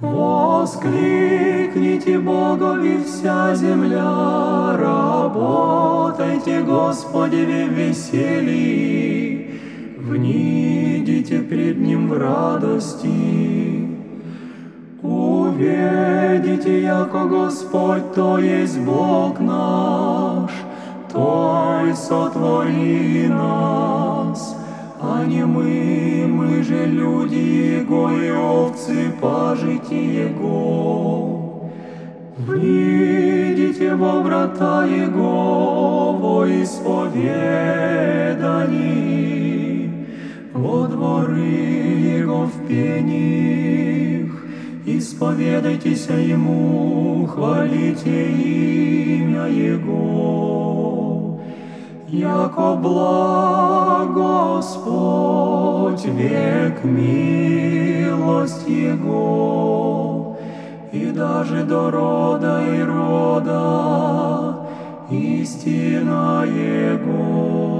Воскликните Богови вся земля, работайте Господи в веселье, внидите пред Ним в радости. Увидите, яко Господь, то есть Бог наш, Той сотвори нас, а не мы, мы же люди Его и овцы пажити Его. Выйдите во врата Его, во исповедании, во дворы Его в пениях, исповедайтесь Ему, хвалите имя Его. Яко благ Господь век милость Его, и даже до рода и рода истина Его.